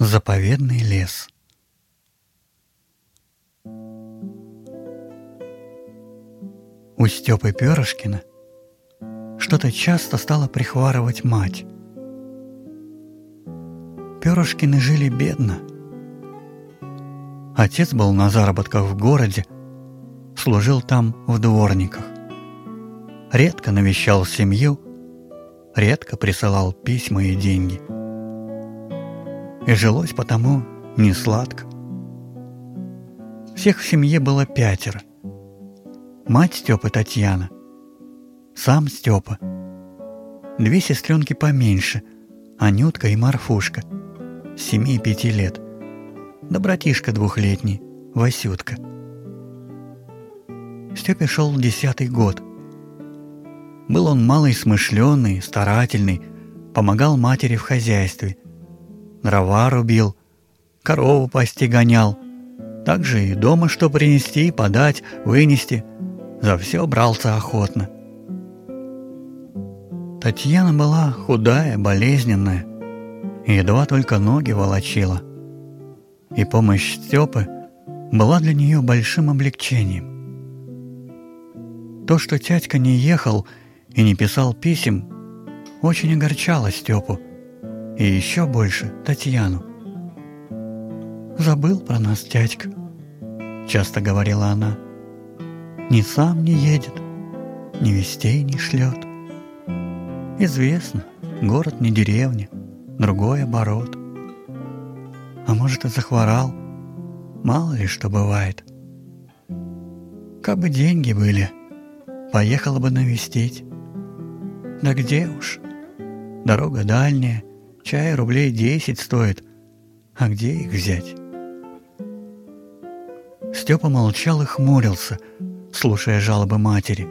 Заповедный лес У Степы Перышкина что-то часто стало прихварывать мать. Перышкины жили бедно. Отец был на заработках в городе, служил там в дворниках. Редко навещал семью, редко присылал письма и деньги. И жилось потому не сладко. Всех в семье было пятеро. Мать Степы Татьяна, сам Степа, две сестренки поменьше, Анютка и Марфушка, семи и пяти лет, да братишка двухлетний, Васютка. Степе шел десятый год. Был он малый смышленый, старательный, помогал матери в хозяйстве. Дрова рубил, корову пасти гонял. Также и дома что принести, подать, вынести. За все брался охотно. Татьяна была худая, болезненная, едва только ноги волочила. И помощь Степы была для нее большим облегчением. То, что тятька не ехал и не писал писем, очень огорчало Степу, и еще больше Татьяну. «Забыл про нас тятька», — часто говорила она. «Ни сам не едет, ни вестей не шлет. Известно, город не деревня, другой оборот. А может, и захворал, мало ли что бывает. Как бы деньги были, поехала бы навестить. Да где уж? Дорога дальняя, чай рублей десять стоит. А где их взять? Степа молчал и хмурился, слушая жалобы матери.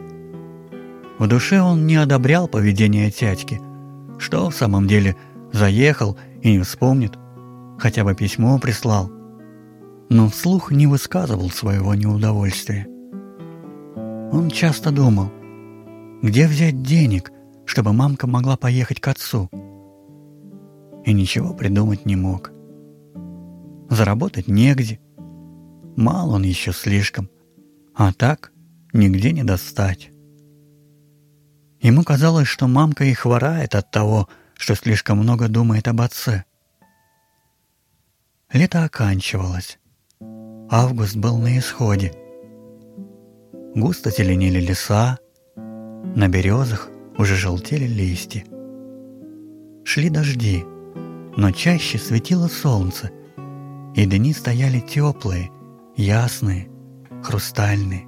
В душе он не одобрял поведение тятьки. Что в самом деле заехал и не вспомнит, хотя бы письмо прислал. Но вслух не высказывал своего неудовольствия. Он часто думал, где взять денег, чтобы мамка могла поехать к отцу. И ничего придумать не мог. Заработать негде. Мал он еще слишком. А так нигде не достать. Ему казалось, что мамка и хворает от того, что слишком много думает об отце. Лето оканчивалось. Август был на исходе. Густо зеленели леса, на березах уже желтели листья. Шли дожди, но чаще светило солнце, и дни стояли теплые, ясные, хрустальные.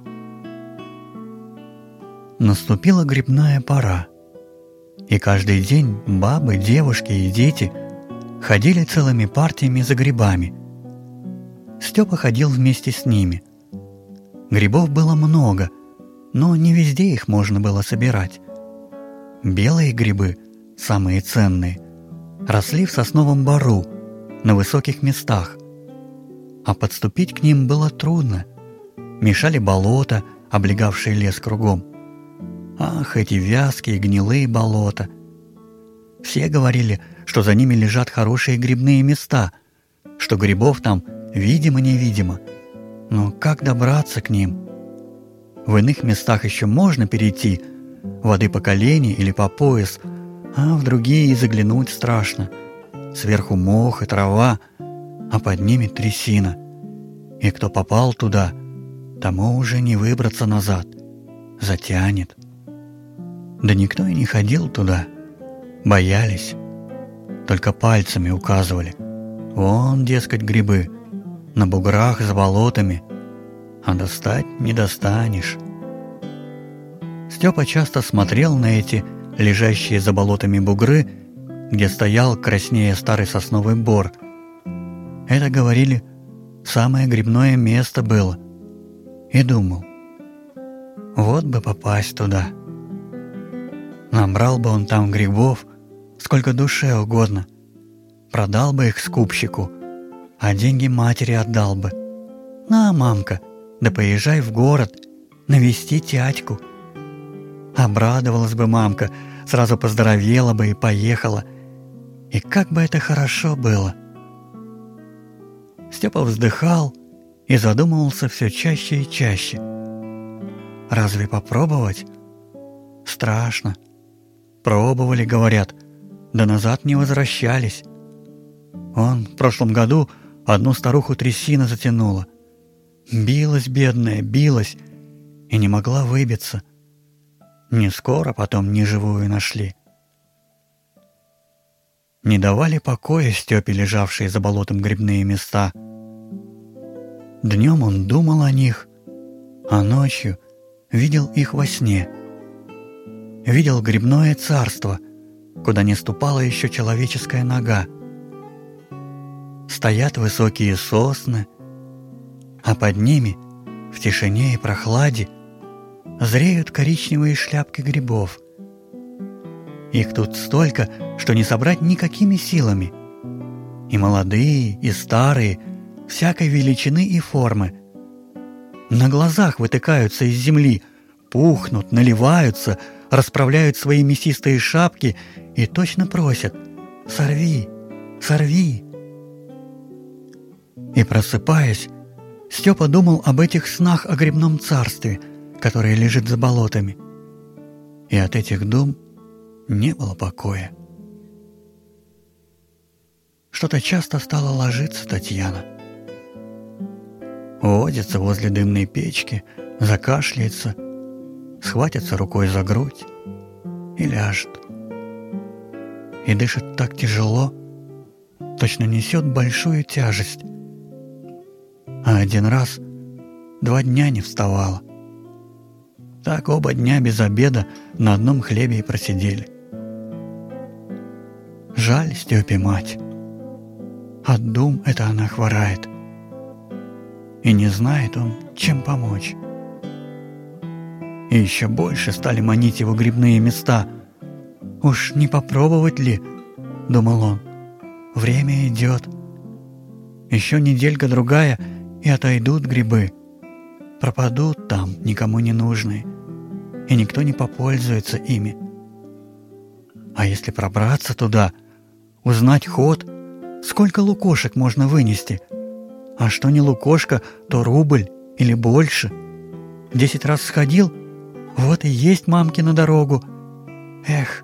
Наступила грибная пора, и каждый день бабы, девушки и дети ходили целыми партиями за грибами. Степа ходил вместе с ними. Грибов было много, но не везде их можно было собирать. Белые грибы, самые ценные, росли в сосновом бару, на высоких местах. А подступить к ним было трудно. Мешали болота, облегавшие лес кругом. Ах, эти вязкие гнилые болота! Все говорили, что за ними лежат хорошие грибные места, что грибов там видимо-невидимо. Но как добраться к ним? В иных местах еще можно перейти – воды по колени или по пояс, а в другие и заглянуть страшно. Сверху мох и трава, а под ними трясина. И кто попал туда, тому уже не выбраться назад, затянет. Да никто и не ходил туда, боялись, только пальцами указывали. Вон, дескать, грибы, на буграх за болотами, а достать не достанешь. Степа часто смотрел на эти лежащие за болотами бугры, где стоял краснее старый сосновый бор. Это, говорили, самое грибное место было. И думал, вот бы попасть туда. Набрал бы он там грибов, сколько душе угодно. Продал бы их скупщику, а деньги матери отдал бы. На, мамка, да поезжай в город, навести тятьку. Обрадовалась бы мамка, сразу поздоровела бы и поехала. И как бы это хорошо было. Степа вздыхал и задумывался все чаще и чаще. Разве попробовать? Страшно. Пробовали, говорят, да назад не возвращались. Он в прошлом году одну старуху трясина затянула. Билась бедная, билась и не могла выбиться. Не скоро потом неживую нашли. Не давали покоя Степе лежавшие за болотом грибные места. Днем он думал о них, а ночью видел их во сне. Видел грибное царство, куда не ступала еще человеческая нога. Стоят высокие сосны, а под ними, в тишине и прохладе, зреют коричневые шляпки грибов. Их тут столько, что не собрать никакими силами. И молодые, и старые, всякой величины и формы. На глазах вытыкаются из земли, пухнут, наливаются, расправляют свои мясистые шапки и точно просят «Сорви, сорви!» И просыпаясь, Степа думал об этих снах о грибном царстве – которая лежит за болотами. И от этих дум не было покоя. Что-то часто стала ложиться Татьяна. Водится возле дымной печки, закашляется, схватится рукой за грудь и ляжет. И дышит так тяжело, точно несет большую тяжесть. А один раз два дня не вставала. Так оба дня без обеда на одном хлебе и просидели. Жаль Степе мать. От дум это она хворает. И не знает он, чем помочь. И еще больше стали манить его грибные места. Уж не попробовать ли, думал он. Время идет. Еще неделька-другая, и отойдут грибы. Пропадут там никому не нужные и никто не попользуется ими. А если пробраться туда, узнать ход, сколько лукошек можно вынести? А что не лукошка, то рубль или больше. Десять раз сходил, вот и есть мамки на дорогу. Эх,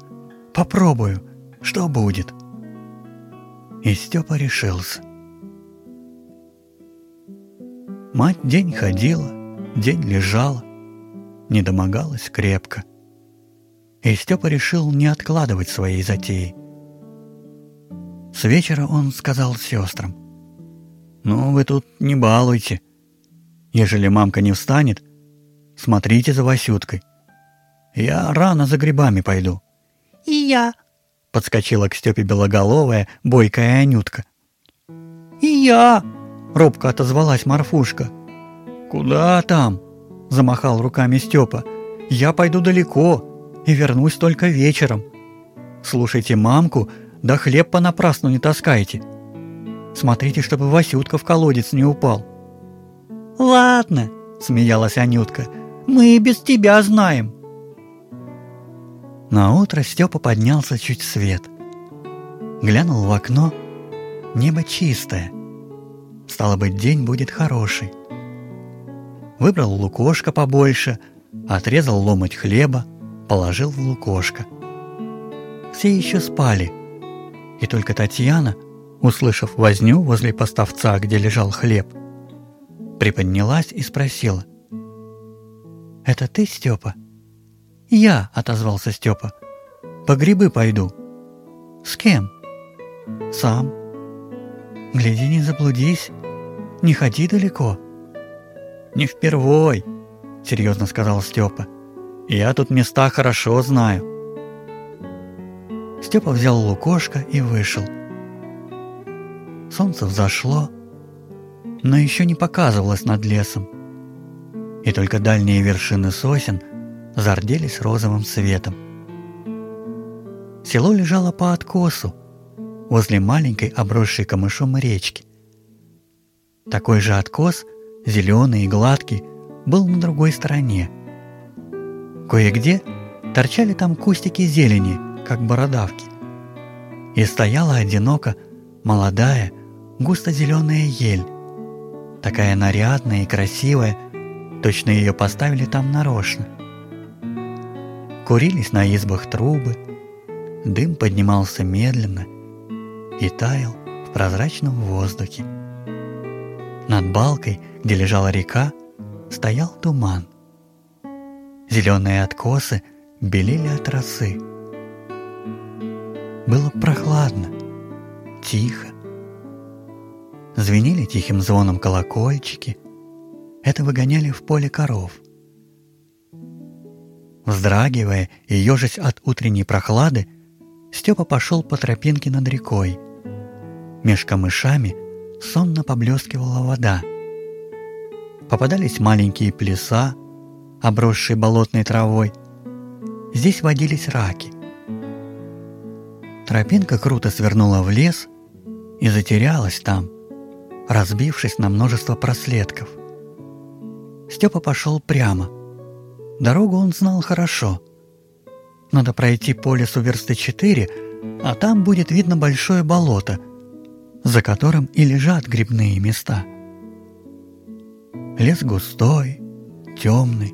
попробую, что будет. И Степа решился. Мать день ходила, день лежала, не домогалась крепко. И Степа решил не откладывать своей затеи. С вечера он сказал сестрам. «Ну, вы тут не балуйте. Ежели мамка не встанет, смотрите за Васюткой. Я рано за грибами пойду». «И я», — подскочила к Степе белоголовая, бойкая Анютка. «И я», — робко отозвалась Марфушка. «Куда там?» – замахал руками Степа. «Я пойду далеко и вернусь только вечером. Слушайте мамку, да хлеб понапрасну не таскайте. Смотрите, чтобы Васютка в колодец не упал». «Ладно», – смеялась Анютка, – «мы и без тебя знаем». На утро Степа поднялся чуть свет. Глянул в окно. Небо чистое. Стало быть, день будет хороший выбрал лукошко побольше, отрезал ломоть хлеба, положил в лукошко. Все еще спали, и только Татьяна, услышав возню возле поставца, где лежал хлеб, приподнялась и спросила. «Это ты, Степа?» «Я», — отозвался Степа. «По грибы пойду». «С кем?» «Сам». «Гляди, не заблудись, не ходи далеко». «Не впервой», — серьезно сказал Степа. «Я тут места хорошо знаю». Степа взял лукошко и вышел. Солнце взошло, но еще не показывалось над лесом. И только дальние вершины сосен зарделись розовым светом. Село лежало по откосу, возле маленькой обросшей камышом речки. Такой же откос — зеленый и гладкий, был на другой стороне. Кое-где торчали там кустики зелени, как бородавки. И стояла одиноко молодая, густо-зеленая ель Такая нарядная и красивая, точно ее поставили там нарочно. Курились на избах трубы, дым поднимался медленно и таял в прозрачном воздухе. Над балкой, где лежала река, стоял туман. Зеленые откосы белели от росы. Было прохладно, тихо. Звенели тихим звоном колокольчики. Это выгоняли в поле коров. Вздрагивая и ежась от утренней прохлады, Степа пошел по тропинке над рекой. Меж камышами сонно поблескивала вода. Попадались маленькие плеса, обросшие болотной травой. Здесь водились раки. Тропинка круто свернула в лес и затерялась там, разбившись на множество проследков. Степа пошел прямо. Дорогу он знал хорошо. Надо пройти по лесу версты четыре, а там будет видно большое болото, за которым и лежат грибные места. Лес густой, темный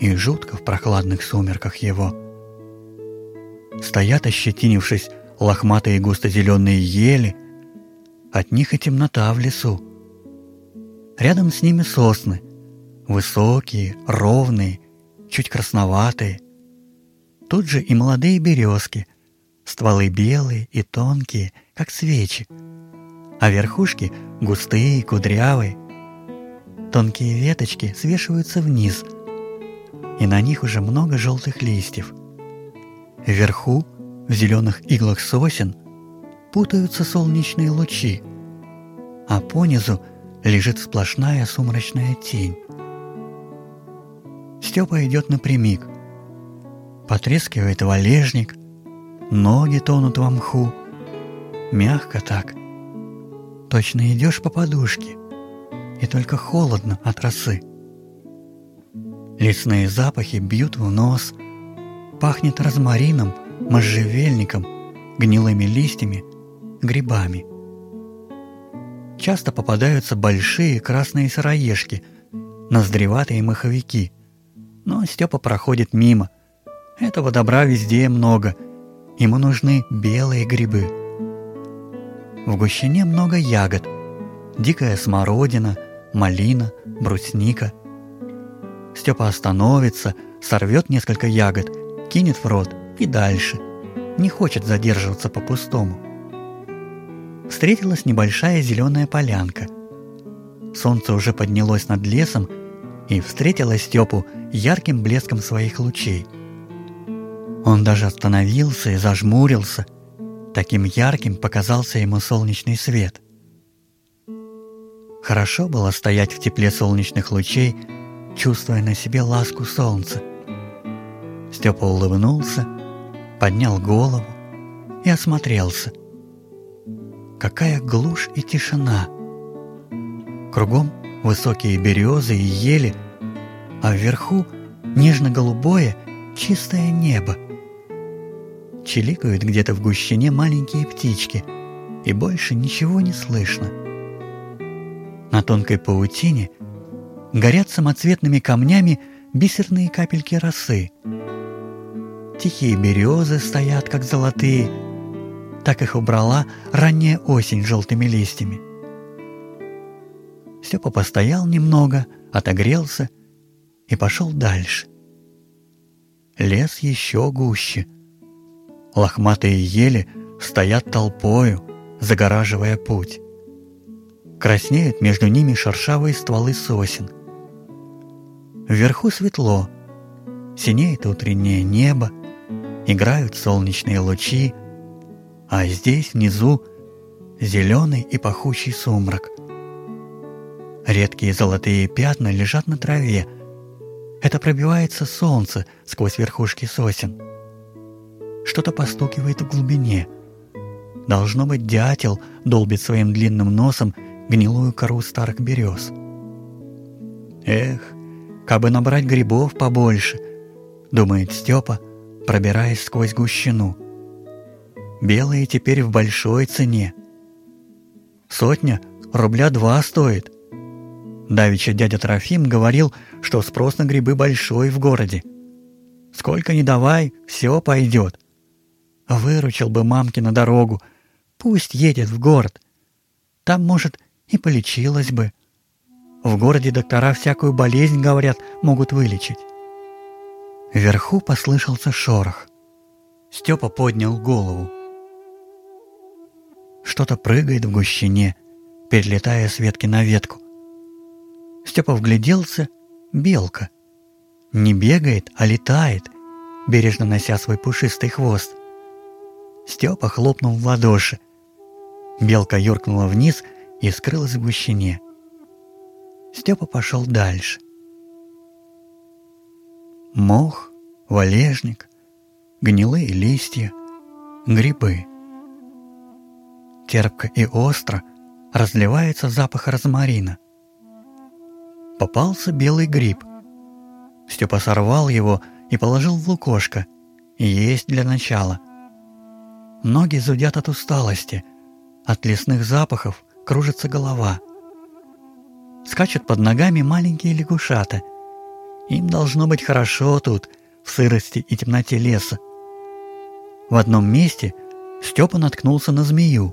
и жутко в прохладных сумерках его. Стоят, ощетинившись, лохматые густо-зеленые ели, от них и темнота в лесу. Рядом с ними сосны, высокие, ровные, чуть красноватые. Тут же и молодые березки, стволы белые и тонкие, как свечи, а верхушки густые и кудрявые. Тонкие веточки свешиваются вниз, и на них уже много желтых листьев. Вверху, в зеленых иглах сосен, путаются солнечные лучи, а понизу лежит сплошная сумрачная тень. Степа идет напрямик. Потрескивает валежник, ноги тонут во мху. Мягко так. Точно идешь по подушке, и только холодно от росы. Лесные запахи бьют в нос, пахнет розмарином, можжевельником, гнилыми листьями, грибами. Часто попадаются большие красные сыроежки, ноздреватые маховики. Но Степа проходит мимо. Этого добра везде много. Ему нужны белые грибы. В гущине много ягод. Дикая смородина, малина, брусника – Степа остановится, сорвет несколько ягод, кинет в рот и дальше. Не хочет задерживаться по-пустому. Встретилась небольшая зеленая полянка. Солнце уже поднялось над лесом и встретило Степу ярким блеском своих лучей. Он даже остановился и зажмурился. Таким ярким показался ему солнечный свет. Хорошо было стоять в тепле солнечных лучей чувствуя на себе ласку солнца. Степа улыбнулся, поднял голову и осмотрелся. Какая глушь и тишина! Кругом высокие березы и ели, а вверху нежно-голубое чистое небо. Чиликают где-то в гущине маленькие птички, и больше ничего не слышно. На тонкой паутине – горят самоцветными камнями бисерные капельки росы. Тихие березы стоят, как золотые. Так их убрала ранняя осень желтыми листьями. Степа постоял немного, отогрелся и пошел дальше. Лес еще гуще. Лохматые ели стоят толпою, загораживая путь. Краснеют между ними шершавые стволы сосен. Вверху светло, синеет утреннее небо, играют солнечные лучи, а здесь внизу зеленый и пахучий сумрак. Редкие золотые пятна лежат на траве. Это пробивается солнце сквозь верхушки сосен. Что-то постукивает в глубине. Должно быть, дятел долбит своим длинным носом гнилую кору старых берез. Эх, Кабы набрать грибов побольше, думает Степа, пробираясь сквозь гущину. Белые теперь в большой цене. Сотня рубля два стоит, Давича дядя Трофим говорил, что спрос на грибы большой в городе. Сколько ни давай, все пойдет. Выручил бы мамки на дорогу, пусть едет в город. Там, может, и полечилась бы. В городе доктора всякую болезнь, говорят, могут вылечить. Вверху послышался шорох. Степа поднял голову. Что-то прыгает в гущине, перелетая с ветки на ветку. Степа вгляделся — белка. Не бегает, а летает, бережно нося свой пушистый хвост. Степа хлопнул в ладоши. Белка юркнула вниз и скрылась в гущине. Степа пошел дальше. Мох, валежник, гнилые листья, грибы. Терпко и остро разливается запах розмарина. Попался белый гриб. Степа сорвал его и положил в лукошко. Есть для начала. Ноги зудят от усталости. От лесных запахов кружится голова. Скачут под ногами маленькие лягушата. Им должно быть хорошо тут, в сырости и темноте леса. В одном месте Степа наткнулся на змею.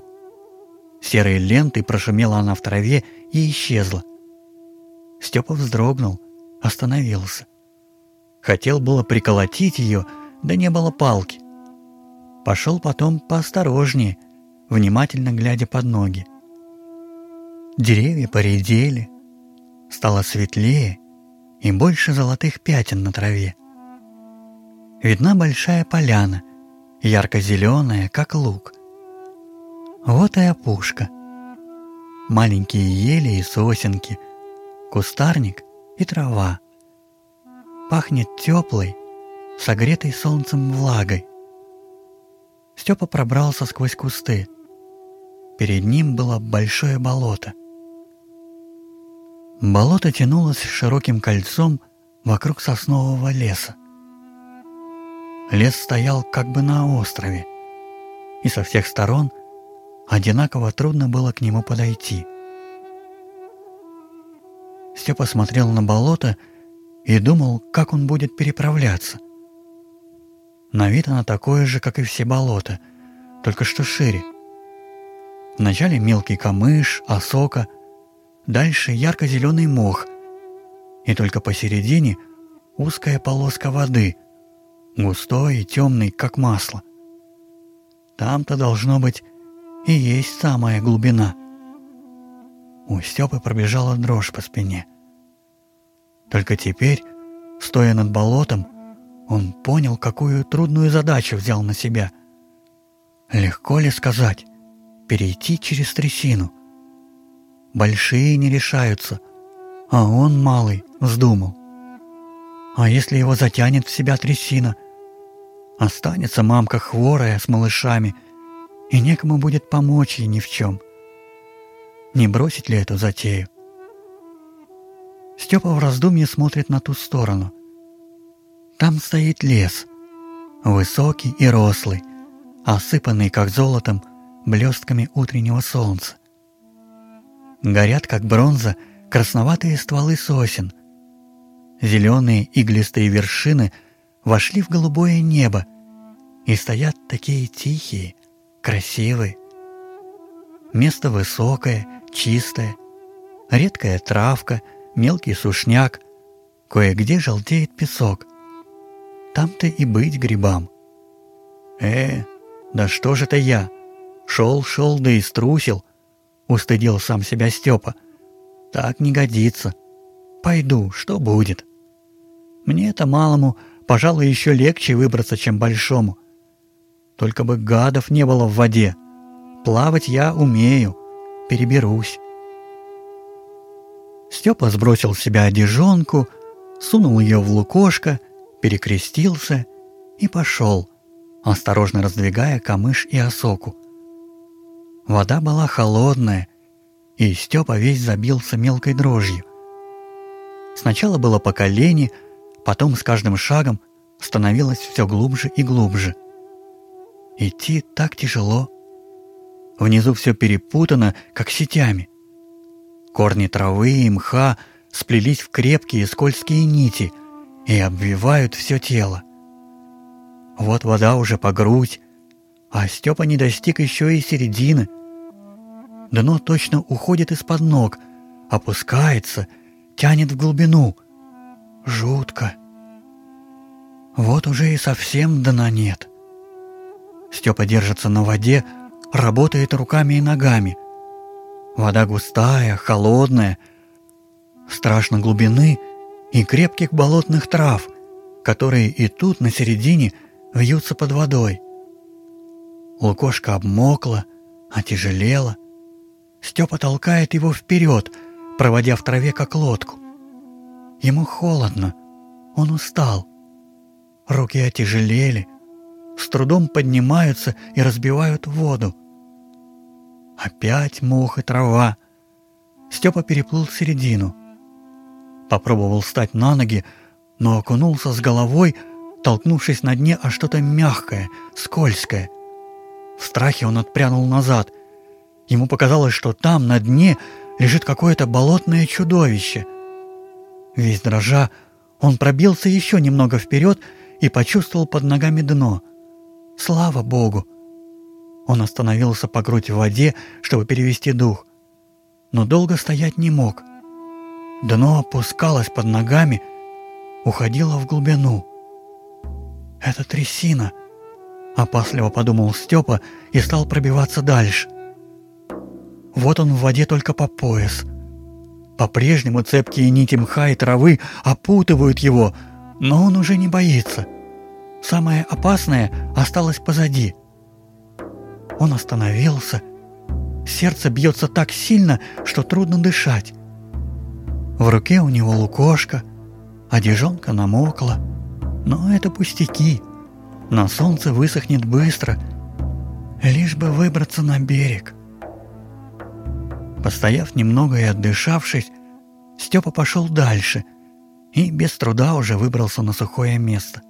Серой лентой прошумела она в траве и исчезла. Степа вздрогнул, остановился. Хотел было приколотить ее, да не было палки. Пошел потом поосторожнее, внимательно глядя под ноги. Деревья поредели, стало светлее и больше золотых пятен на траве. Видна большая поляна, ярко-зеленая, как лук. Вот и опушка. Маленькие ели и сосенки — кустарник и трава. Пахнет теплой, согретой солнцем влагой. Степа пробрался сквозь кусты. Перед ним было большое болото. Болото тянулось широким кольцом вокруг соснового леса. Лес стоял как бы на острове, и со всех сторон одинаково трудно было к нему подойти – Степа смотрел на болото и думал, как он будет переправляться. На вид оно такое же, как и все болота, только что шире. Вначале мелкий камыш, осока, дальше ярко-зеленый мох, и только посередине узкая полоска воды, густой и темный, как масло. Там-то должно быть и есть самая глубина — у Степы пробежала дрожь по спине. Только теперь, стоя над болотом, он понял, какую трудную задачу взял на себя. Легко ли сказать, перейти через трясину? Большие не решаются, а он, малый, вздумал. А если его затянет в себя трясина? Останется мамка хворая с малышами, и некому будет помочь ей ни в чем — не бросить ли эту затею? Степа в раздумье смотрит на ту сторону. Там стоит лес, высокий и рослый, осыпанный, как золотом, блестками утреннего солнца. Горят, как бронза, красноватые стволы сосен. Зеленые иглистые вершины вошли в голубое небо и стоят такие тихие, красивые. Место высокое, чистая, редкая травка, мелкий сушняк, кое-где желтеет песок. Там-то и быть грибам. Э, да что же это я? Шел-шел, да и струсил, устыдил сам себя Степа. Так не годится. Пойду, что будет. мне это малому, пожалуй, еще легче выбраться, чем большому. Только бы гадов не было в воде. Плавать я умею переберусь. Степа сбросил с себя одежонку, сунул ее в лукошко, перекрестился и пошел, осторожно раздвигая камыш и осоку. Вода была холодная, и Степа весь забился мелкой дрожью. Сначала было по колени, потом с каждым шагом становилось все глубже и глубже. Идти так тяжело. Внизу все перепутано, как сетями. Корни травы и мха сплелись в крепкие скользкие нити и обвивают все тело. Вот вода уже по грудь, а Степа не достиг еще и середины. Дно точно уходит из-под ног, опускается, тянет в глубину. Жутко. Вот уже и совсем дна нет. Степа держится на воде, работает руками и ногами. Вода густая, холодная, страшно глубины и крепких болотных трав, которые и тут на середине вьются под водой. Лукошка обмокла, отяжелела. Степа толкает его вперед, проводя в траве как лодку. Ему холодно, он устал. Руки отяжелели, с трудом поднимаются и разбивают воду. Опять мох и трава. Степа переплыл середину. Попробовал встать на ноги, но окунулся с головой, толкнувшись на дне о что-то мягкое, скользкое. В страхе он отпрянул назад. Ему показалось, что там, на дне, лежит какое-то болотное чудовище. Весь дрожа, он пробился еще немного вперед и почувствовал под ногами дно. Слава Богу! Он остановился по грудь в воде, чтобы перевести дух. Но долго стоять не мог. Дно опускалось под ногами, уходило в глубину. «Это трясина», — опасливо подумал Степа и стал пробиваться дальше. Вот он в воде только по пояс. По-прежнему цепкие нити мха и травы опутывают его, но он уже не боится. Самое опасное осталось позади. Он остановился. Сердце бьется так сильно, что трудно дышать. В руке у него лукошка, одежонка намокла. Но это пустяки. На солнце высохнет быстро, лишь бы выбраться на берег. Постояв немного и отдышавшись, Степа пошел дальше и без труда уже выбрался на сухое место.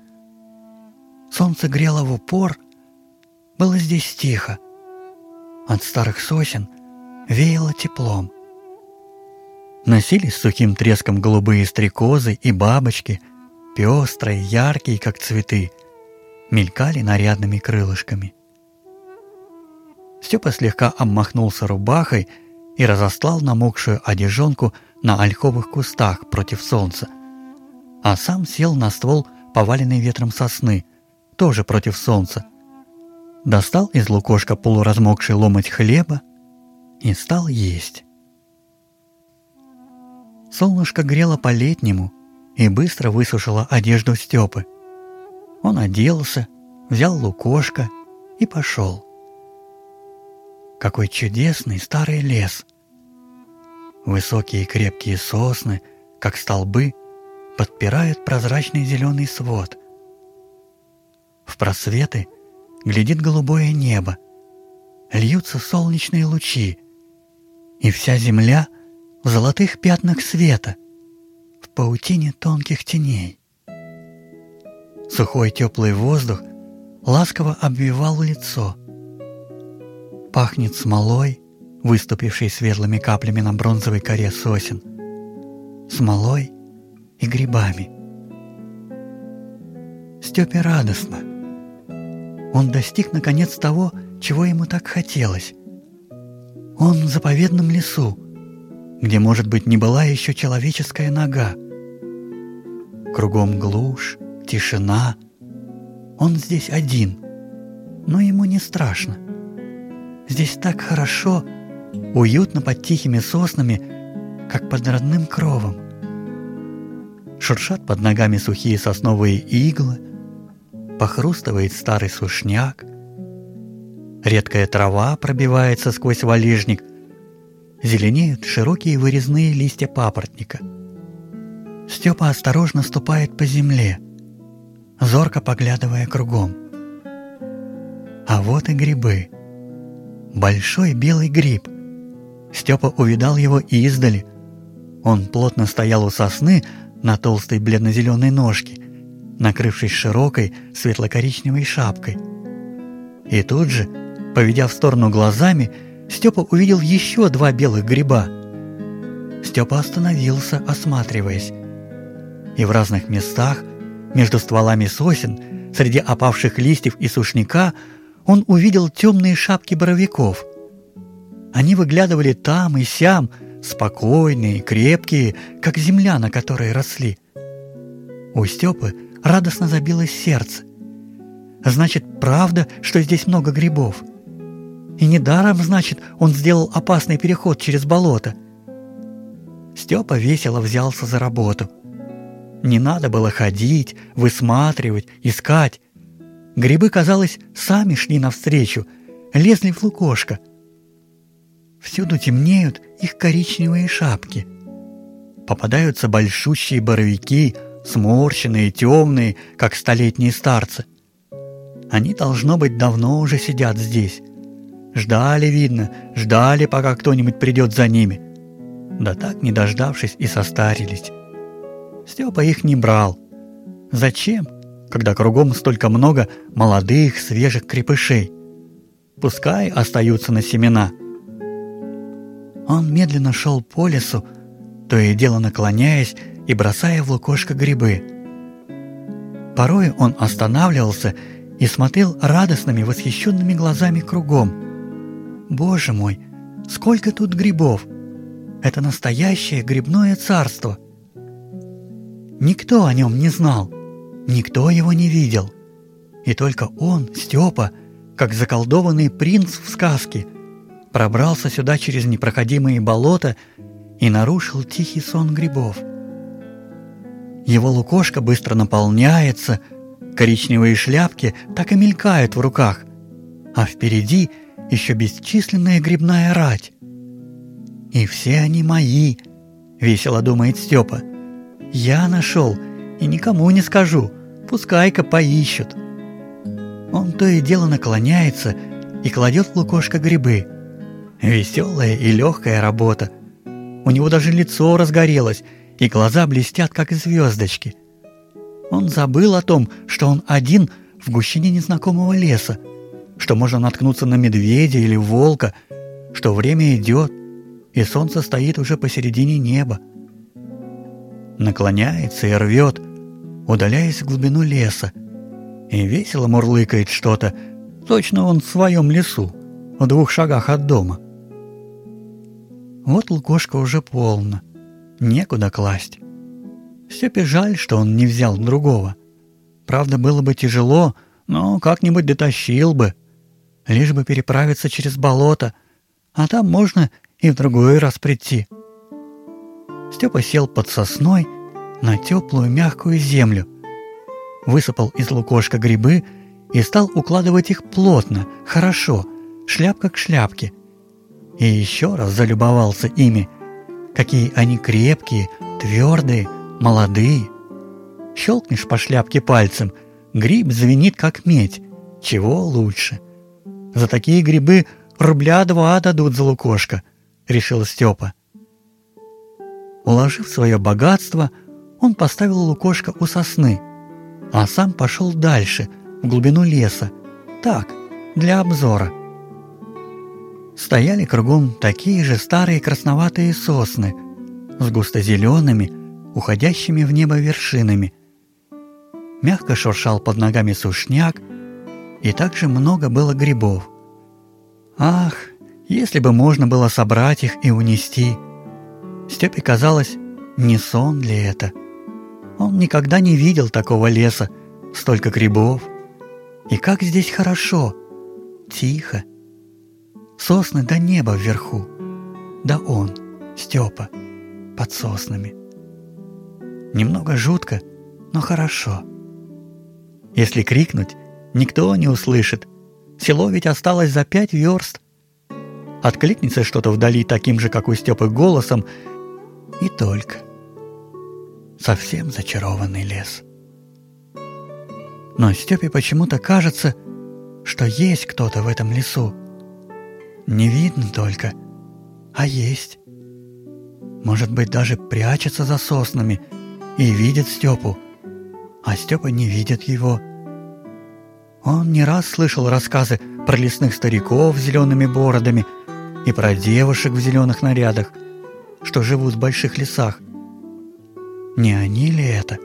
Солнце грело в упор, было здесь тихо. От старых сосен веяло теплом. Носились сухим треском голубые стрекозы и бабочки, пестрые, яркие, как цветы, мелькали нарядными крылышками. Степа слегка обмахнулся рубахой и разослал намокшую одежонку на ольховых кустах против солнца, а сам сел на ствол поваленной ветром сосны, тоже против солнца, достал из лукошка полуразмокший ломоть хлеба и стал есть. Солнышко грело по-летнему и быстро высушило одежду Степы. Он оделся, взял лукошко и пошел. Какой чудесный старый лес! Высокие крепкие сосны, как столбы, подпирают прозрачный зеленый свод. В просветы глядит голубое небо, льются солнечные лучи, и вся земля в золотых пятнах света, в паутине тонких теней. Сухой теплый воздух ласково обвивал лицо. Пахнет смолой, выступившей светлыми каплями на бронзовой коре сосен, смолой и грибами. Степе радостно — он достиг наконец того, чего ему так хотелось. Он в заповедном лесу, где, может быть, не была еще человеческая нога. Кругом глушь, тишина. Он здесь один, но ему не страшно. Здесь так хорошо, уютно под тихими соснами, как под родным кровом. Шуршат под ногами сухие сосновые иглы, похрустывает старый сушняк, редкая трава пробивается сквозь валежник, зеленеют широкие вырезные листья папоротника. Степа осторожно ступает по земле, зорко поглядывая кругом. А вот и грибы. Большой белый гриб. Степа увидал его издали. Он плотно стоял у сосны на толстой бледно-зеленой ножке накрывшись широкой светло-коричневой шапкой. И тут же, поведя в сторону глазами, Степа увидел еще два белых гриба. Степа остановился, осматриваясь. И в разных местах, между стволами сосен, среди опавших листьев и сушняка, он увидел темные шапки боровиков. Они выглядывали там и сям, спокойные, крепкие, как земля, на которой росли. У Степы радостно забилось сердце. Значит, правда, что здесь много грибов. И недаром, значит, он сделал опасный переход через болото. Степа весело взялся за работу. Не надо было ходить, высматривать, искать. Грибы, казалось, сами шли навстречу, лезли в лукошко. Всюду темнеют их коричневые шапки. Попадаются большущие боровики, сморщенные, темные, как столетние старцы. Они, должно быть, давно уже сидят здесь. Ждали, видно, ждали, пока кто-нибудь придет за ними. Да так, не дождавшись, и состарились. Степа их не брал. Зачем, когда кругом столько много молодых, свежих крепышей? Пускай остаются на семена. Он медленно шел по лесу, то и дело наклоняясь и бросая в лукошко грибы. Порой он останавливался и смотрел радостными, восхищенными глазами кругом. «Боже мой, сколько тут грибов! Это настоящее грибное царство!» Никто о нем не знал, никто его не видел. И только он, Степа, как заколдованный принц в сказке, пробрался сюда через непроходимые болота и нарушил тихий сон грибов. Его лукошко быстро наполняется, коричневые шляпки так и мелькают в руках, а впереди еще бесчисленная грибная рать. «И все они мои», — весело думает Степа. «Я нашел, и никому не скажу, пускай-ка поищут». Он то и дело наклоняется и кладет в лукошко грибы. Веселая и легкая работа. У него даже лицо разгорелось, и глаза блестят, как звездочки. Он забыл о том, что он один в гущине незнакомого леса, что можно наткнуться на медведя или волка, что время идет, и солнце стоит уже посередине неба. Наклоняется и рвет, удаляясь в глубину леса, и весело мурлыкает что-то, точно он в своем лесу, в двух шагах от дома. Вот лукошка уже полна — некуда класть. Степе жаль, что он не взял другого. Правда, было бы тяжело, но как-нибудь дотащил бы. Лишь бы переправиться через болото, а там можно и в другой раз прийти. Степа сел под сосной на теплую мягкую землю, высыпал из лукошка грибы и стал укладывать их плотно, хорошо, шляпка к шляпке. И еще раз залюбовался ими – Какие они крепкие, твердые, молодые. Щелкнешь по шляпке пальцем, гриб звенит как медь. Чего лучше? За такие грибы рубля два дадут за лукошко, решил Степа. Уложив свое богатство, он поставил лукошко у сосны, а сам пошел дальше, в глубину леса, так, для обзора. Стояли кругом такие же старые красноватые сосны с густо-зелеными, уходящими в небо вершинами. Мягко шуршал под ногами сушняк, и также много было грибов. Ах, если бы можно было собрать их и унести. Степе казалось, не сон ли это. Он никогда не видел такого леса, столько грибов. И как здесь хорошо, тихо. Сосны до неба вверху, да он, Степа, под соснами. Немного жутко, но хорошо. Если крикнуть, никто не услышит. Село ведь осталось за пять верст. Откликнется что-то вдали таким же, как у Степы, голосом, и только. Совсем зачарованный лес. Но Степе почему-то кажется, что есть кто-то в этом лесу. Не видно только, а есть. Может быть, даже прячется за соснами и видит Степу, а Степа не видит его. Он не раз слышал рассказы про лесных стариков с зелеными бородами и про девушек в зеленых нарядах. что живут в больших лесах. Не они ли это?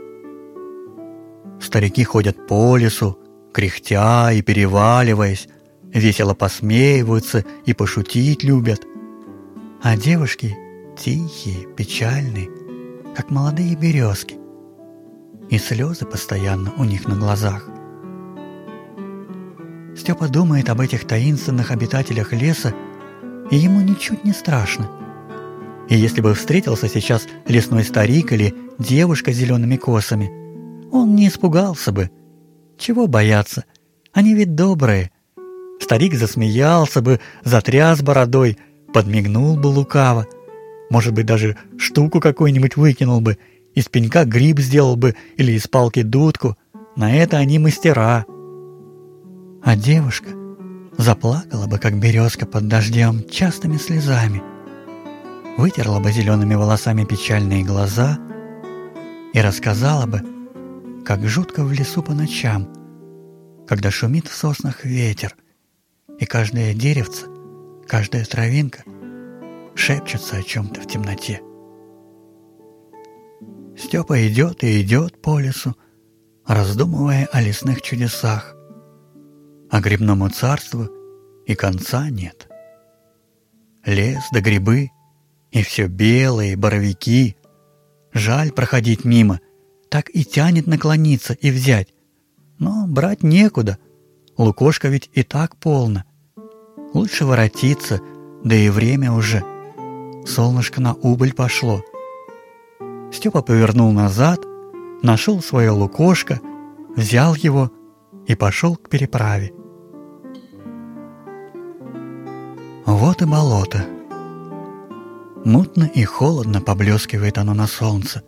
Старики ходят по лесу, кряхтя и переваливаясь, весело посмеиваются и пошутить любят. А девушки тихие, печальные, как молодые березки, и слезы постоянно у них на глазах. Степа думает об этих таинственных обитателях леса, и ему ничуть не страшно. И если бы встретился сейчас лесной старик или девушка с зелеными косами, он не испугался бы. Чего бояться? Они ведь добрые. Старик засмеялся бы, затряс бородой, подмигнул бы лукаво. Может быть, даже штуку какую-нибудь выкинул бы, из пенька гриб сделал бы или из палки дудку. На это они мастера. А девушка заплакала бы, как березка под дождем, частыми слезами. Вытерла бы зелеными волосами печальные глаза и рассказала бы, как жутко в лесу по ночам, когда шумит в соснах ветер, и каждое деревце, каждая травинка шепчется о чем-то в темноте. Степа идет и идет по лесу, раздумывая о лесных чудесах. А грибному царству и конца нет. Лес да грибы, и все белые, боровики. Жаль проходить мимо, так и тянет наклониться и взять. Но брать некуда, лукошка ведь и так полно. Лучше воротиться, да и время уже. Солнышко на убыль пошло. Степа повернул назад, нашел свое лукошко, взял его и пошел к переправе. Вот и болото. Мутно и холодно поблескивает оно на солнце.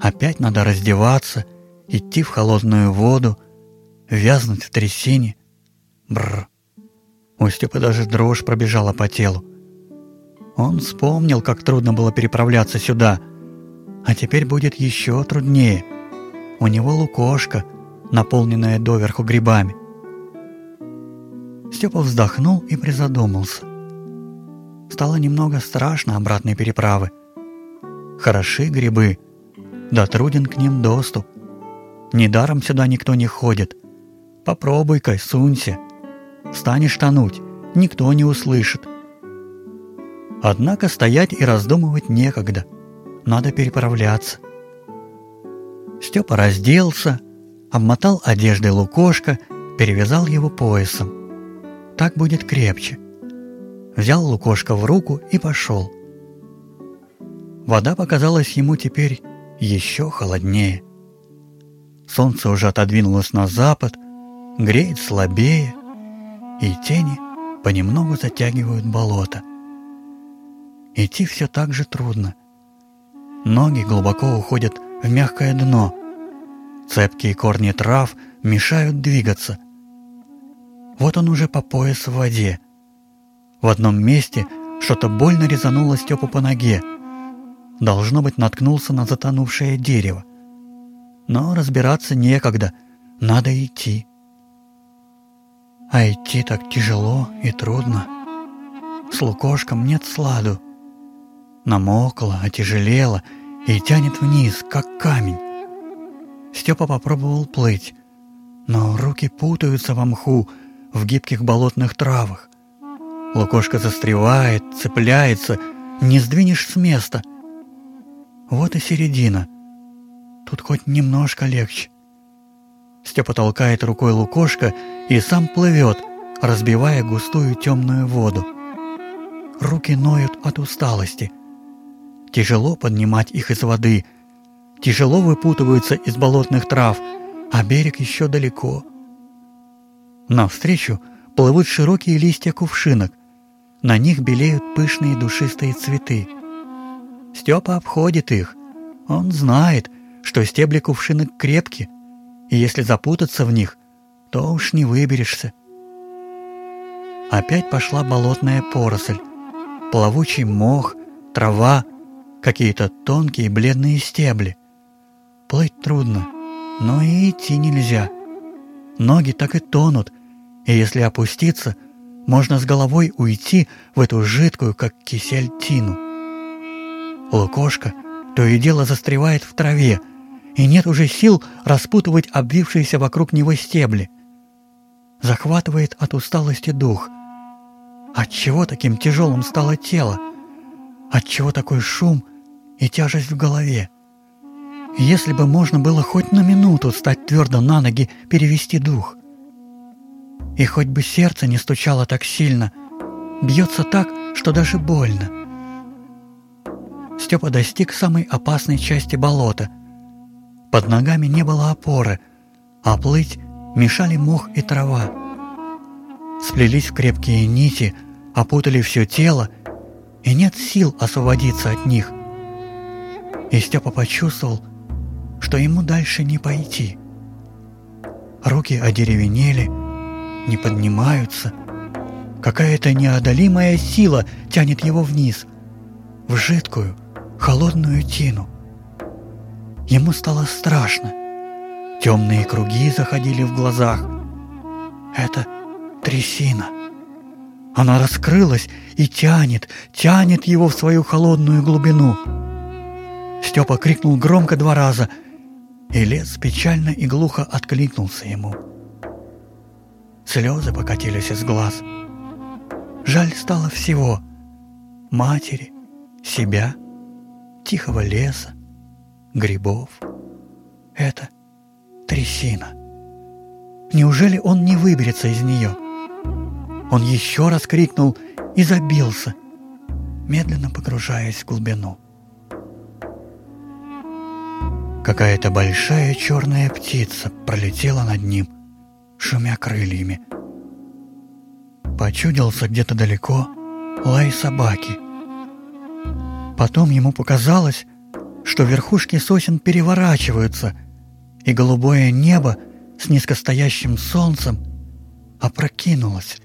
Опять надо раздеваться, идти в холодную воду, вязнуть в трясине. Бррр. У Степы даже дрожь пробежала по телу. Он вспомнил, как трудно было переправляться сюда, а теперь будет еще труднее. У него лукошка, наполненная доверху грибами. Степа вздохнул и призадумался. Стало немного страшно обратной переправы. Хороши грибы, да труден к ним доступ. Недаром сюда никто не ходит. Попробуй-ка, сунься. Станешь тонуть, никто не услышит. Однако стоять и раздумывать некогда. Надо переправляться. Степа разделся, обмотал одеждой лукошко, перевязал его поясом. Так будет крепче. Взял лукошко в руку и пошел. Вода показалась ему теперь еще холоднее. Солнце уже отодвинулось на запад, греет слабее, и тени понемногу затягивают болото. Идти все так же трудно. Ноги глубоко уходят в мягкое дно. Цепкие корни трав мешают двигаться. Вот он уже по пояс в воде. В одном месте что-то больно резануло Степу по ноге – Должно быть, наткнулся на затонувшее дерево. Но разбираться некогда, надо идти. А идти так тяжело и трудно. С лукошком нет сладу. Намокло, отяжелело и тянет вниз, как камень. Степа попробовал плыть, но руки путаются во мху, в гибких болотных травах. Лукошка застревает, цепляется, не сдвинешь с места — вот и середина. Тут хоть немножко легче. Степа толкает рукой лукошко и сам плывет, разбивая густую темную воду. Руки ноют от усталости. Тяжело поднимать их из воды. Тяжело выпутываются из болотных трав, а берег еще далеко. Навстречу плывут широкие листья кувшинок. На них белеют пышные душистые цветы. Степа обходит их. Он знает, что стебли кувшинок крепки, и если запутаться в них, то уж не выберешься. Опять пошла болотная поросль, плавучий мох, трава, какие-то тонкие бледные стебли. Плыть трудно, но и идти нельзя. Ноги так и тонут, и если опуститься, можно с головой уйти в эту жидкую, как кисель, тину. Лукошка то и дело застревает в траве, и нет уже сил распутывать обвившиеся вокруг него стебли. Захватывает от усталости дух. Отчего таким тяжелым стало тело? Отчего такой шум и тяжесть в голове? Если бы можно было хоть на минуту стать твердо на ноги, перевести дух. И хоть бы сердце не стучало так сильно, бьется так, что даже больно. Степа достиг самой опасной части болота. Под ногами не было опоры, а плыть мешали мох и трава. Сплелись в крепкие нити, опутали все тело, и нет сил освободиться от них. И Степа почувствовал, что ему дальше не пойти. Руки одеревенели, не поднимаются. Какая-то неодолимая сила тянет его вниз, в жидкую, холодную тину. Ему стало страшно. Темные круги заходили в глазах. Это трясина. Она раскрылась и тянет, тянет его в свою холодную глубину. Степа крикнул громко два раза — и лес печально и глухо откликнулся ему. Слезы покатились из глаз. Жаль стало всего — матери, себя, тихого леса, грибов. Это трясина. Неужели он не выберется из нее? Он еще раз крикнул и забился, медленно погружаясь в глубину. Какая-то большая черная птица пролетела над ним, шумя крыльями. Почудился где-то далеко лай собаки. Потом ему показалось, что верхушки сосен переворачиваются, и голубое небо с низкостоящим солнцем опрокинулось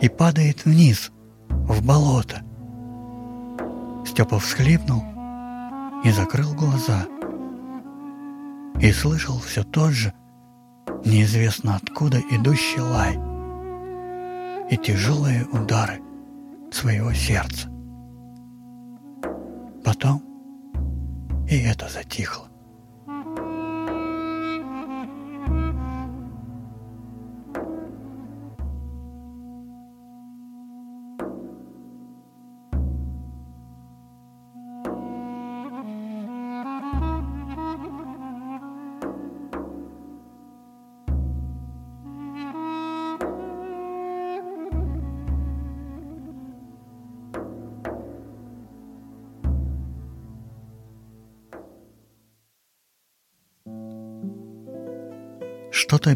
и падает вниз, в болото. Степа всхлипнул и закрыл глаза – и слышал все тот же, неизвестно откуда идущий лай и тяжелые удары своего сердца. Потом и это затихло.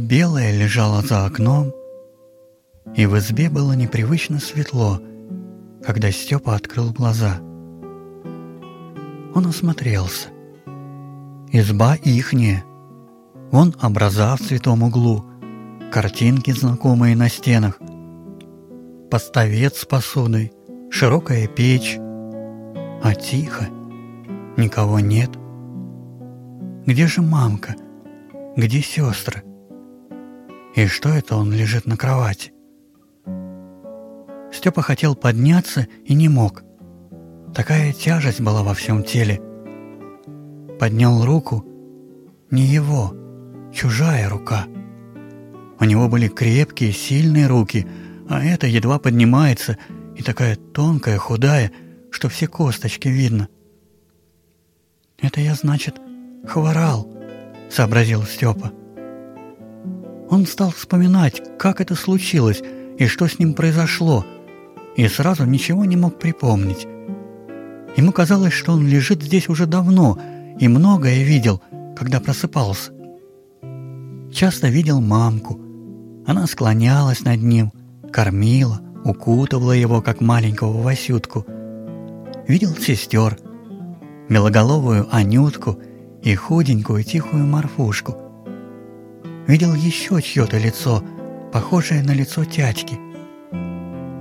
Белое лежало за окном, и в избе было непривычно светло, когда Степа открыл глаза. Он осмотрелся. Изба ихняя. Вон образа в святом углу, картинки знакомые на стенах, поставец с посудой, широкая печь. А тихо, никого нет. Где же мамка? Где сестры? И что это он лежит на кровати? Степа хотел подняться и не мог. Такая тяжесть была во всем теле. Поднял руку. Не его, чужая рука. У него были крепкие, сильные руки, а эта едва поднимается и такая тонкая, худая, что все косточки видно. «Это я, значит, хворал», — сообразил Степа. Он стал вспоминать, как это случилось и что с ним произошло, и сразу ничего не мог припомнить. Ему казалось, что он лежит здесь уже давно и многое видел, когда просыпался. Часто видел мамку. Она склонялась над ним, кормила, укутывала его, как маленького Васютку. Видел сестер, мелоголовую Анютку и худенькую тихую Марфушку – видел еще чье-то лицо, похожее на лицо тячки.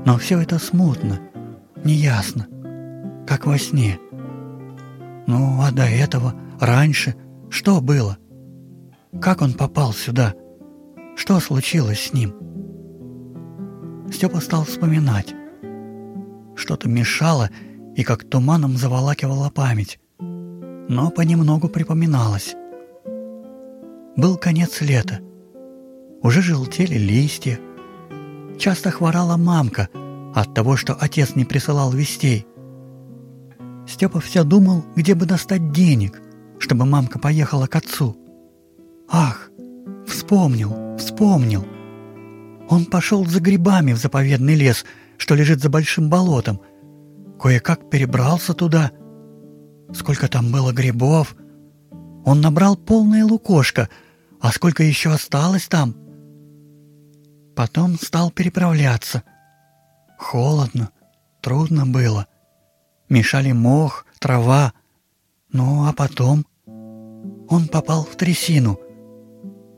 Но все это смутно, неясно, как во сне. Ну, а до этого, раньше, что было? Как он попал сюда? Что случилось с ним? Степа стал вспоминать. Что-то мешало и как туманом заволакивала память, но понемногу припоминалась. Был конец лета. Уже желтели листья. Часто хворала мамка от того, что отец не присылал вестей. Степа все думал, где бы достать денег, чтобы мамка поехала к отцу. Ах, вспомнил, вспомнил. Он пошел за грибами в заповедный лес, что лежит за большим болотом. Кое-как перебрался туда. Сколько там было грибов. Он набрал полное лукошко, а сколько еще осталось там? Потом стал переправляться. Холодно, трудно было. Мешали мох, трава. Ну, а потом он попал в трясину.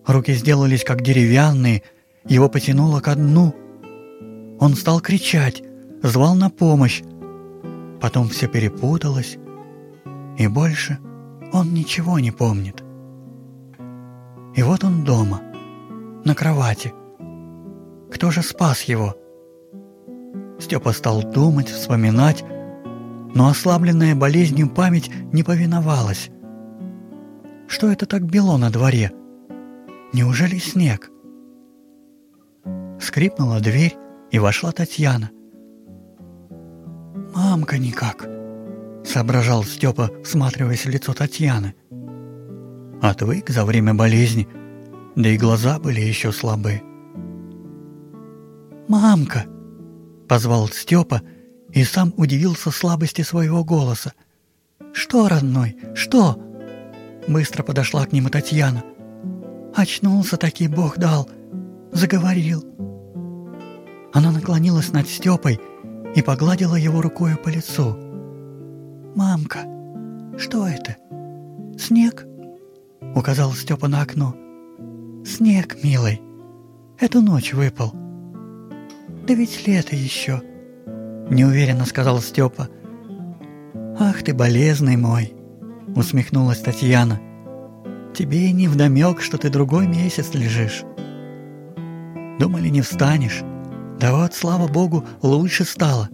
Руки сделались как деревянные, его потянуло ко дну. Он стал кричать, звал на помощь. Потом все перепуталось, и больше он ничего не помнит. И вот он дома, на кровати. Кто же спас его? Степа стал думать, вспоминать, но ослабленная болезнью память не повиновалась. Что это так бело на дворе? Неужели снег? Скрипнула дверь, и вошла Татьяна. «Мамка никак», — соображал Степа, всматриваясь в лицо Татьяны. Отвык за время болезни, да и глаза были еще слабы. «Мамка!» — позвал Степа и сам удивился слабости своего голоса. «Что, родной, что?» Быстро подошла к нему Татьяна. «Очнулся таки Бог дал, заговорил». Она наклонилась над Степой и погладила его рукою по лицу. «Мамка, что это? Снег?» — указал Степа на окно. «Снег, милый, эту ночь выпал». «Да ведь лето еще», — неуверенно сказал Степа. «Ах ты, болезный мой!» — усмехнулась Татьяна. «Тебе не вдомек, что ты другой месяц лежишь. Думали, не встанешь. Да вот, слава богу, лучше стало».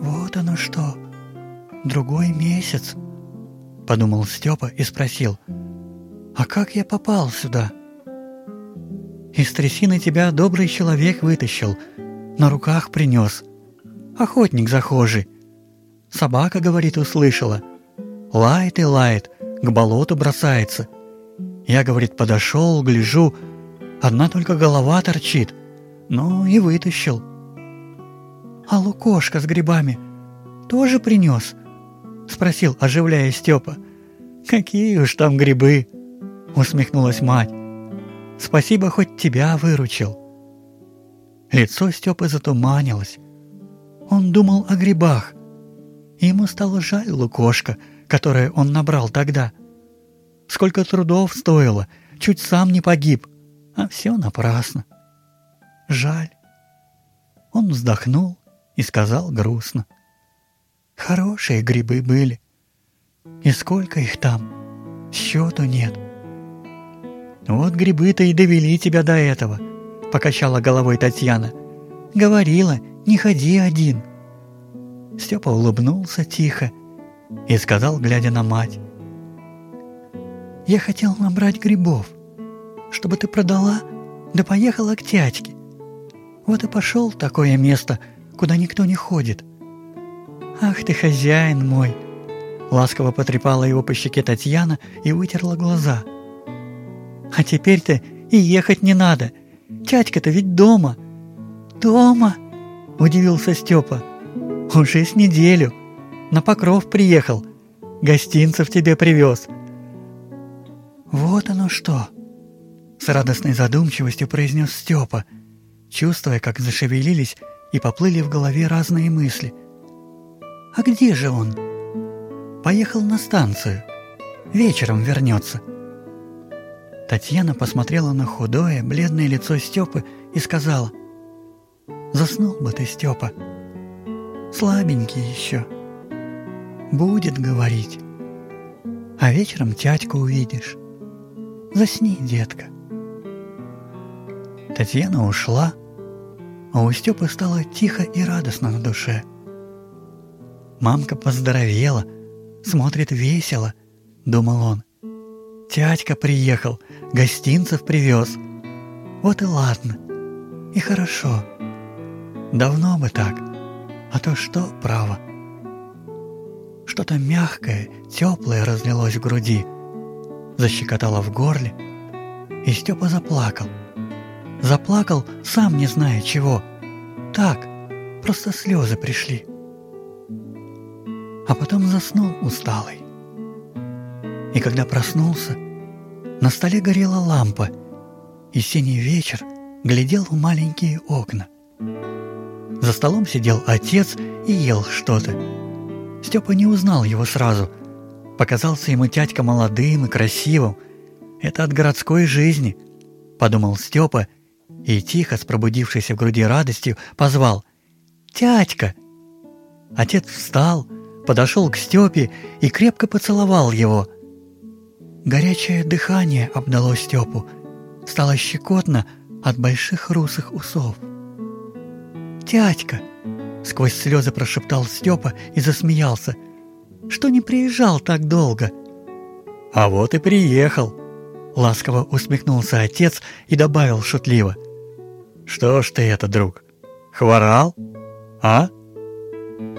«Вот оно что! Другой месяц!» — подумал Степа и спросил — а как я попал сюда? Из трясины тебя добрый человек вытащил, на руках принес. Охотник захожий. Собака, говорит, услышала. Лает и лает, к болоту бросается. Я, говорит, подошел, гляжу, одна только голова торчит. Ну и вытащил. А лукошка с грибами тоже принес? Спросил, оживляя Степа. Какие уж там грибы! Усмехнулась мать. Спасибо, хоть тебя выручил. Лицо Степы затуманилось. Он думал о грибах. Ему стало жаль лукошка, которое он набрал тогда. Сколько трудов стоило, чуть сам не погиб, а все напрасно. Жаль. Он вздохнул и сказал грустно. Хорошие грибы были. И сколько их там, счету нет. — «Вот грибы-то и довели тебя до этого», — покачала головой Татьяна. «Говорила, не ходи один». Степа улыбнулся тихо и сказал, глядя на мать. «Я хотел набрать грибов, чтобы ты продала, да поехала к тячке. Вот и пошел такое место, куда никто не ходит. Ах ты, хозяин мой!» Ласково потрепала его по щеке Татьяна и вытерла глаза — а теперь-то и ехать не надо. Тятька-то ведь дома. Дома? Удивился Степа. Уже с неделю. На покров приехал. Гостинцев тебе привез. Вот оно что. С радостной задумчивостью произнес Степа, чувствуя, как зашевелились и поплыли в голове разные мысли. А где же он? Поехал на станцию. Вечером вернется. Татьяна посмотрела на худое, бледное лицо Степы и сказала, «Заснул бы ты, Степа, слабенький еще. Будет говорить, а вечером тятьку увидишь. Засни, детка». Татьяна ушла, а у Степы стало тихо и радостно на душе. Мамка поздоровела, смотрит весело, думал он. Тятька приехал, гостинцев привез. Вот и ладно, и хорошо. Давно бы так, а то что, право. Что-то мягкое, теплое разлилось в груди, защекотало в горле, и Степа заплакал. Заплакал, сам не зная чего. Так, просто слезы пришли. А потом заснул усталый. И когда проснулся, на столе горела лампа, и синий вечер глядел в маленькие окна. За столом сидел отец и ел что-то. Степа не узнал его сразу. Показался ему тятька молодым и красивым. Это от городской жизни, подумал Степа и тихо, с пробудившейся в груди радостью, позвал «Тятька!». Отец встал, подошел к Степе и крепко поцеловал его – Горячее дыхание обдало Степу, стало щекотно от больших русых усов. «Тятька!» — сквозь слезы прошептал Степа и засмеялся. «Что не приезжал так долго?» «А вот и приехал!» — ласково усмехнулся отец и добавил шутливо. «Что ж ты это, друг, хворал? А?»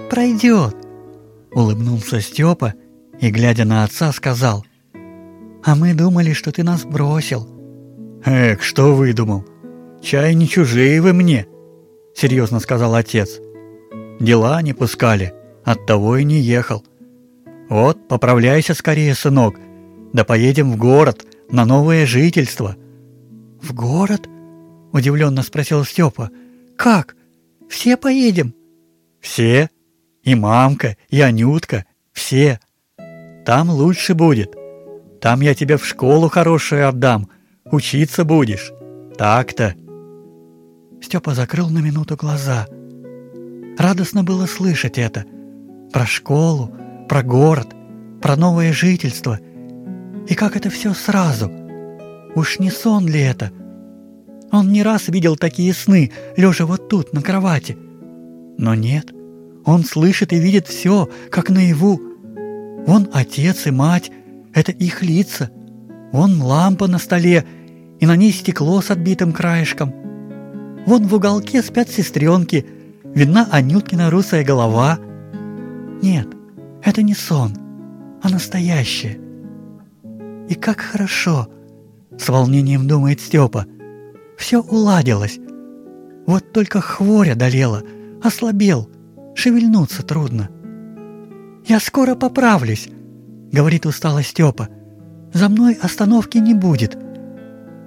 «Пройдет!» — улыбнулся Степа и, глядя на отца, сказал — а мы думали, что ты нас бросил». «Эх, что выдумал? Чай не чужие вы мне», — серьезно сказал отец. «Дела не пускали, оттого и не ехал. Вот, поправляйся скорее, сынок, да поедем в город, на новое жительство». «В город?» — удивленно спросил Степа. «Как? Все поедем?» «Все. И мамка, и Анютка. Все. Там лучше будет. Там я тебя в школу хорошую отдам. Учиться будешь. Так-то». Степа закрыл на минуту глаза. Радостно было слышать это. Про школу, про город, про новое жительство. И как это все сразу. Уж не сон ли это? Он не раз видел такие сны, лежа вот тут, на кровати. Но нет, он слышит и видит все, как наяву. Вон отец и мать, это их лица. Вон лампа на столе, и на ней стекло с отбитым краешком. Вон в уголке спят сестренки, видна Анюткина русая голова. Нет, это не сон, а настоящее. И как хорошо, с волнением думает Степа. Все уладилось. Вот только хворя долела, ослабел, шевельнуться трудно. Я скоро поправлюсь, говорит устало Степа. «За мной остановки не будет,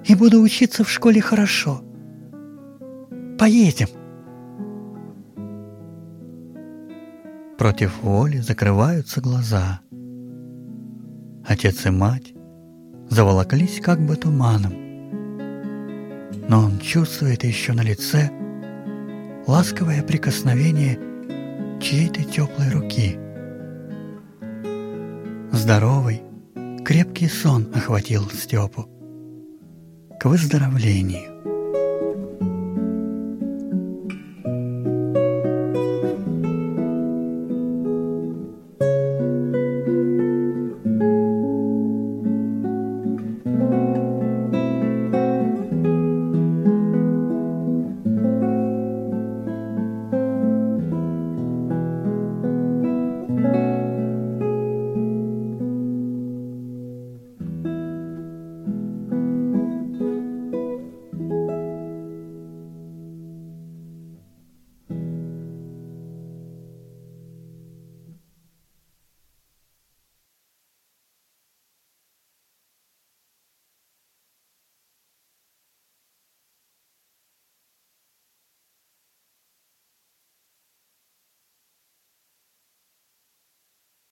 и буду учиться в школе хорошо. Поедем!» Против воли закрываются глаза. Отец и мать заволоклись как бы туманом. Но он чувствует еще на лице ласковое прикосновение чьей-то теплой руки – Здоровый, крепкий сон охватил Степу. К выздоровлению.